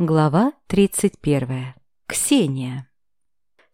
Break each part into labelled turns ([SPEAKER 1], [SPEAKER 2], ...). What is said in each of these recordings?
[SPEAKER 1] Глава 31. Ксения.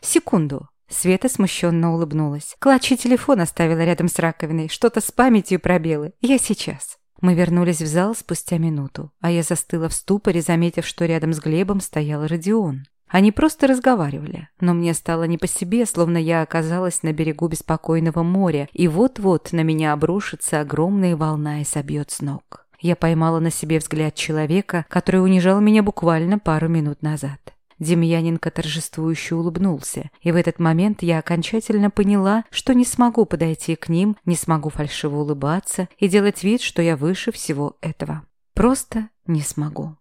[SPEAKER 1] Секунду. Света смущенно улыбнулась. Клатчи телефон оставила рядом с раковиной. Что-то с памятью пробелы. Я сейчас. Мы вернулись в зал спустя минуту, а я застыла в ступоре, заметив, что рядом с Глебом стоял Родион. Они просто разговаривали, но мне стало не по себе, словно я оказалась на берегу беспокойного моря, и вот-вот на меня обрушится огромная волна и собьет с ног. Я поймала на себе взгляд человека, который унижал меня буквально пару минут назад. Демьяненко торжествующе улыбнулся, и в этот момент я окончательно поняла, что не смогу подойти к ним, не смогу фальшиво улыбаться и делать вид, что я выше всего этого. Просто не смогу.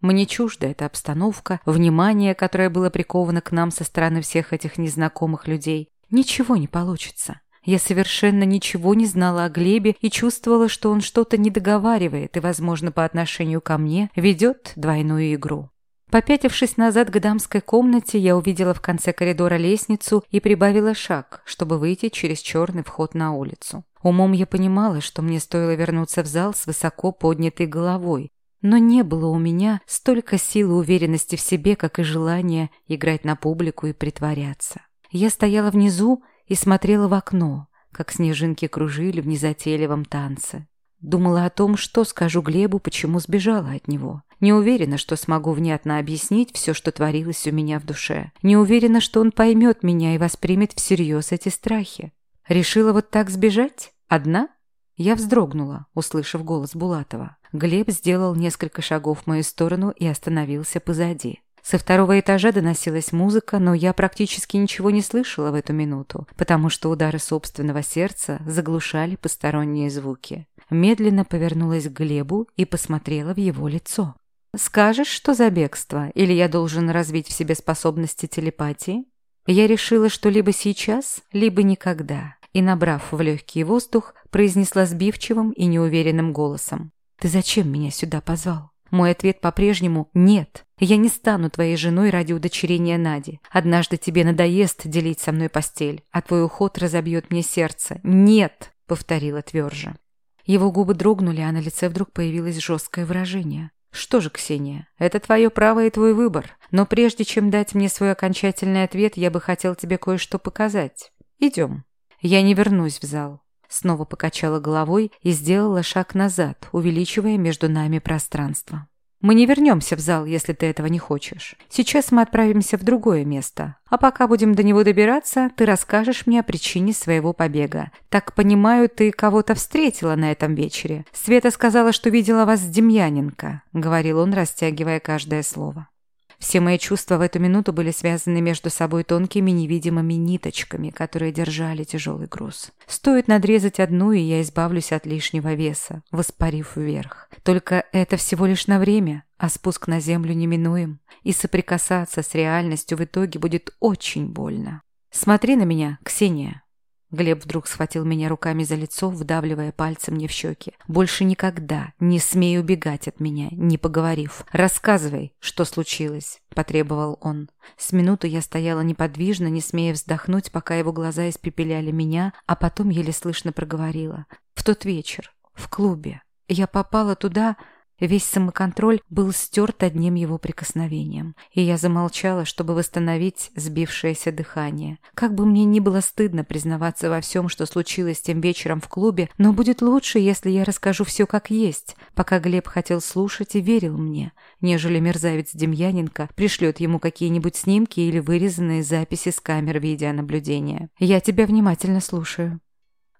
[SPEAKER 1] Мне чужда эта обстановка, внимание, которое было приковано к нам со стороны всех этих незнакомых людей. Ничего не получится. Я совершенно ничего не знала о Глебе и чувствовала, что он что-то не договаривает и, возможно, по отношению ко мне ведет двойную игру. Попятившись назад к дамской комнате, я увидела в конце коридора лестницу и прибавила шаг, чтобы выйти через черный вход на улицу. Умом я понимала, что мне стоило вернуться в зал с высоко поднятой головой, но не было у меня столько сил и уверенности в себе, как и желания играть на публику и притворяться. Я стояла внизу и смотрела в окно, как снежинки кружили в незатейливом танце. Думала о том, что скажу Глебу, почему сбежала от него. Не уверена, что смогу внятно объяснить все, что творилось у меня в душе. Не уверена, что он поймет меня и воспримет всерьез эти страхи. Решила вот так сбежать? Одна? Я вздрогнула, услышав голос Булатова. Глеб сделал несколько шагов в мою сторону и остановился позади. Со второго этажа доносилась музыка, но я практически ничего не слышала в эту минуту, потому что удары собственного сердца заглушали посторонние звуки. Медленно повернулась к Глебу и посмотрела в его лицо. «Скажешь, что за бегство, или я должен развить в себе способности телепатии?» Я решила, что либо сейчас, либо никогда, и, набрав в легкий воздух, произнесла сбивчивым и неуверенным голосом. «Ты зачем меня сюда позвал?» Мой ответ по-прежнему «нет». Я не стану твоей женой ради удочерения Нади. Однажды тебе надоест делить со мной постель, а твой уход разобьет мне сердце. Нет, повторила тверже. Его губы дрогнули, а на лице вдруг появилось жесткое выражение. «Что же, Ксения, это твое право и твой выбор. Но прежде чем дать мне свой окончательный ответ, я бы хотел тебе кое-что показать. Идем. Я не вернусь в зал снова покачала головой и сделала шаг назад, увеличивая между нами пространство. «Мы не вернемся в зал, если ты этого не хочешь. Сейчас мы отправимся в другое место. А пока будем до него добираться, ты расскажешь мне о причине своего побега. Так понимаю, ты кого-то встретила на этом вечере. Света сказала, что видела вас с Демьяненко», — говорил он, растягивая каждое слово. Все мои чувства в эту минуту были связаны между собой тонкими невидимыми ниточками, которые держали тяжелый груз. Стоит надрезать одну, и я избавлюсь от лишнего веса, воспарив вверх. Только это всего лишь на время, а спуск на землю неминуем, и соприкасаться с реальностью в итоге будет очень больно. «Смотри на меня, Ксения», Глеб вдруг схватил меня руками за лицо, вдавливая пальцем мне в щеки. «Больше никогда не смей убегать от меня, не поговорив. Рассказывай, что случилось», — потребовал он. С минуту я стояла неподвижно, не смея вздохнуть, пока его глаза испепеляли меня, а потом еле слышно проговорила. «В тот вечер, в клубе. Я попала туда...» Весь самоконтроль был стерт одним его прикосновением, и я замолчала, чтобы восстановить сбившееся дыхание. Как бы мне ни было стыдно признаваться во всем, что случилось тем вечером в клубе, но будет лучше, если я расскажу все как есть, пока Глеб хотел слушать и верил мне, нежели мерзавец Демьяненко пришлет ему какие-нибудь снимки или вырезанные записи с камер видеонаблюдения. «Я тебя внимательно слушаю».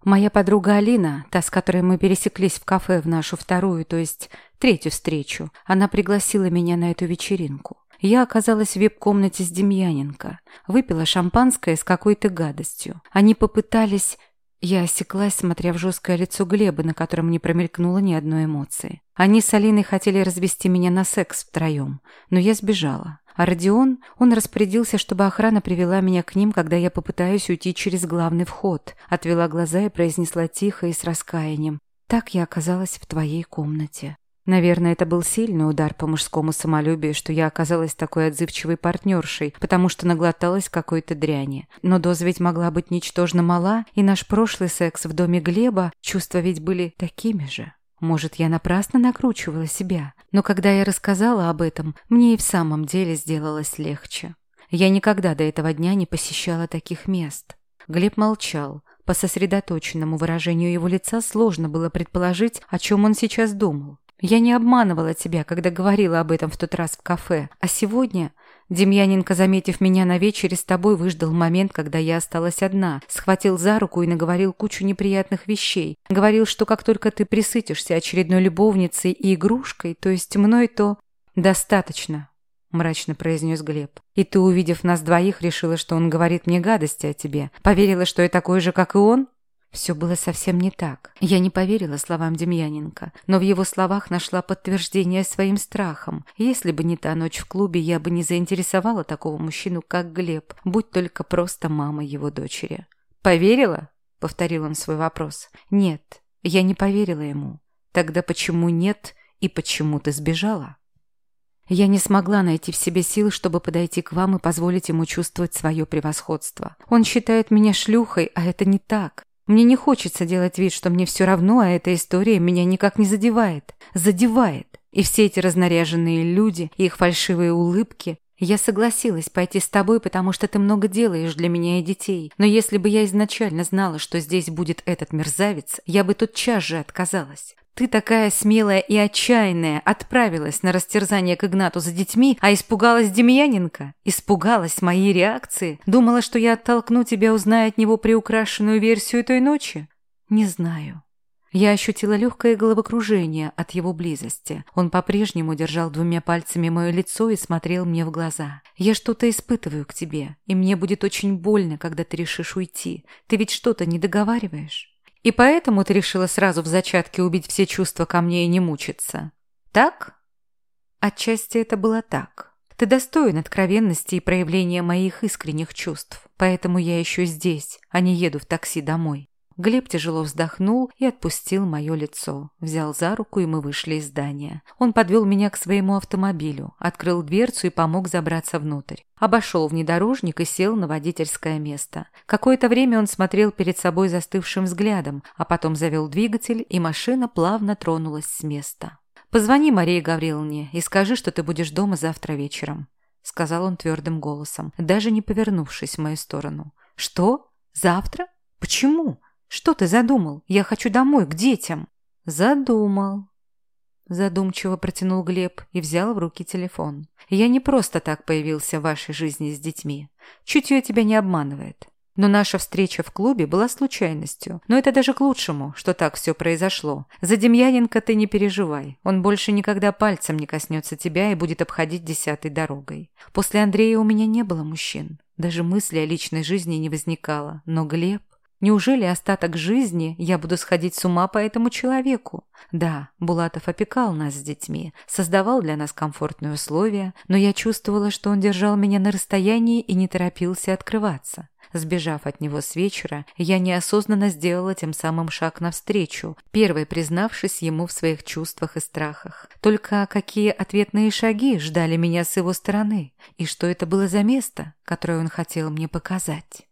[SPEAKER 1] Моя подруга Алина, та, с которой мы пересеклись в кафе в нашу вторую, то есть третью встречу, она пригласила меня на эту вечеринку. Я оказалась в вип-комнате с Демьяненко. Выпила шампанское с какой-то гадостью. Они попытались... Я осеклась, смотря в жесткое лицо Глеба, на котором не промелькнуло ни одной эмоции. Они с Алиной хотели развести меня на секс втроем, но я сбежала. А Родион, он распорядился, чтобы охрана привела меня к ним, когда я попытаюсь уйти через главный вход. Отвела глаза и произнесла тихо и с раскаянием. «Так я оказалась в твоей комнате». Наверное, это был сильный удар по мужскому самолюбию, что я оказалась такой отзывчивой партнершей, потому что наглоталась какой-то дряни. Но доза ведь могла быть ничтожно мала, и наш прошлый секс в доме Глеба, чувства ведь были такими же. Может, я напрасно накручивала себя, но когда я рассказала об этом, мне и в самом деле сделалось легче. Я никогда до этого дня не посещала таких мест. Глеб молчал. По сосредоточенному выражению его лица сложно было предположить, о чем он сейчас думал. Я не обманывала тебя, когда говорила об этом в тот раз в кафе, а сегодня Демьяненко, заметив меня на вечере с тобой, выждал момент, когда я осталась одна, схватил за руку и наговорил кучу неприятных вещей. Говорил, что как только ты присытишься очередной любовницей и игрушкой, то есть мной, то... «Достаточно», – мрачно произнес Глеб. «И ты, увидев нас двоих, решила, что он говорит мне гадости о тебе. Поверила, что я такой же, как и он?» Все было совсем не так. Я не поверила словам Демьяненко, но в его словах нашла подтверждение своим страхам. Если бы не та ночь в клубе, я бы не заинтересовала такого мужчину, как Глеб, будь только просто мама его дочери. «Поверила?» — повторил он свой вопрос. «Нет, я не поверила ему. Тогда почему нет и почему ты сбежала?» Я не смогла найти в себе силы, чтобы подойти к вам и позволить ему чувствовать свое превосходство. Он считает меня шлюхой, а это не так. Мне не хочется делать вид, что мне все равно, а эта история меня никак не задевает. Задевает. И все эти разнаряженные люди, и их фальшивые улыбки. Я согласилась пойти с тобой, потому что ты много делаешь для меня и детей. Но если бы я изначально знала, что здесь будет этот мерзавец, я бы тут час же отказалась. Ты такая смелая и отчаянная отправилась на растерзание к Игнату за детьми, а испугалась Демьяненко? Испугалась моей реакции? Думала, что я оттолкну тебя, узная от него приукрашенную версию той ночи? Не знаю. Я ощутила легкое головокружение от его близости. Он по-прежнему держал двумя пальцами мое лицо и смотрел мне в глаза. «Я что-то испытываю к тебе, и мне будет очень больно, когда ты решишь уйти. Ты ведь что-то не договариваешь?» И поэтому ты решила сразу в зачатке убить все чувства ко мне и не мучиться. Так? Отчасти это было так. Ты достоин откровенности и проявления моих искренних чувств. Поэтому я еще здесь, а не еду в такси домой. Глеб тяжело вздохнул и отпустил мое лицо. Взял за руку, и мы вышли из здания. Он подвел меня к своему автомобилю, открыл дверцу и помог забраться внутрь. Обошел внедорожник и сел на водительское место. Какое-то время он смотрел перед собой застывшим взглядом, а потом завел двигатель, и машина плавно тронулась с места. «Позвони Марии Гавриловне и скажи, что ты будешь дома завтра вечером», — сказал он твердым голосом, даже не повернувшись в мою сторону. «Что? Завтра? Почему?» «Что ты задумал? Я хочу домой, к детям». «Задумал». Задумчиво протянул Глеб и взял в руки телефон. «Я не просто так появился в вашей жизни с детьми. Чутье тебя не обманывает. Но наша встреча в клубе была случайностью. Но это даже к лучшему, что так все произошло. За Демьяненко ты не переживай. Он больше никогда пальцем не коснется тебя и будет обходить десятой дорогой. После Андрея у меня не было мужчин. Даже мысли о личной жизни не возникало. Но Глеб... Неужели остаток жизни я буду сходить с ума по этому человеку? Да, Булатов опекал нас с детьми, создавал для нас комфортные условия, но я чувствовала, что он держал меня на расстоянии и не торопился открываться. Сбежав от него с вечера, я неосознанно сделала тем самым шаг навстречу, первой признавшись ему в своих чувствах и страхах. Только какие ответные шаги ждали меня с его стороны, и что это было за место, которое он хотел мне показать?